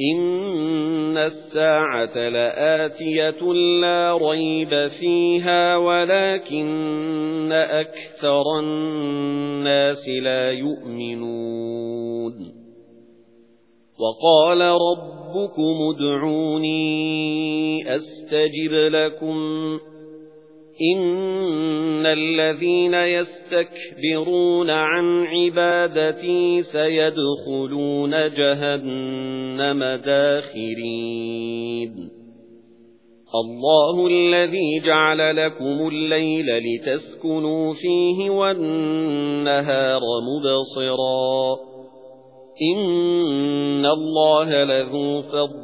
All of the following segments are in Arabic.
إِنَّ السَّاعَةَ لَآتِيَةٌ لَا رَيْبَ فِيهَا وَلَكِنَّ أَكْثَرَ النَّاسِ لَا يُؤْمِنُونَ وَقَالَ رَبُّكُمُ ادْعُونِي أَسْتَجِبْ لَكُمْ الَّذِينَ يَسْتَكْبِرُونَ عَن عِبَادَتِي سَيَدْخُلُونَ جَهَنَّمَ دَاخِرِينَ. اللَّهُ الَّذِي جَعَلَ لَكُمُ اللَّيْلَ لِتَسْكُنُوا فِيهِ وَالنَّهَارَ مُبْصِرًا. إِنَّ اللَّهَ لَذُو فَضْلٍ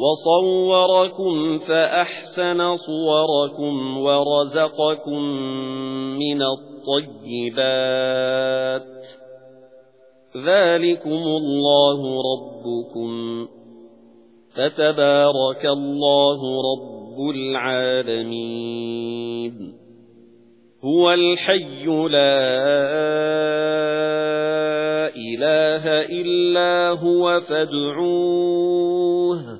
وَصَوَّرَكُمْ فَأَحْسَنَ صُوَرَكُمْ وَرَزَقَكُم مِّنَ الطَّيِّبَاتِ. ذَلِكُمُ اللَّهُ رَبُّكُمْ. فَتَبَارَكَ اللَّهُ رَبُّ الْعَالَمِينَ. هُوَ الْحَيُّ لَا إِلَٰهَ إِلَّا هُوَ فَادْعُوهُ.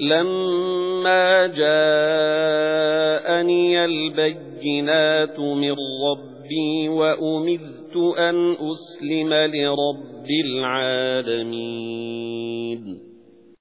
لَمَّا جَاءَنِيَ الْبَيِّنَاتُ مِنْ رَبِّي وَأُمِرْتُ أَنْ أُسْلِمَ لِرَبِّ الْعَالَمِينَ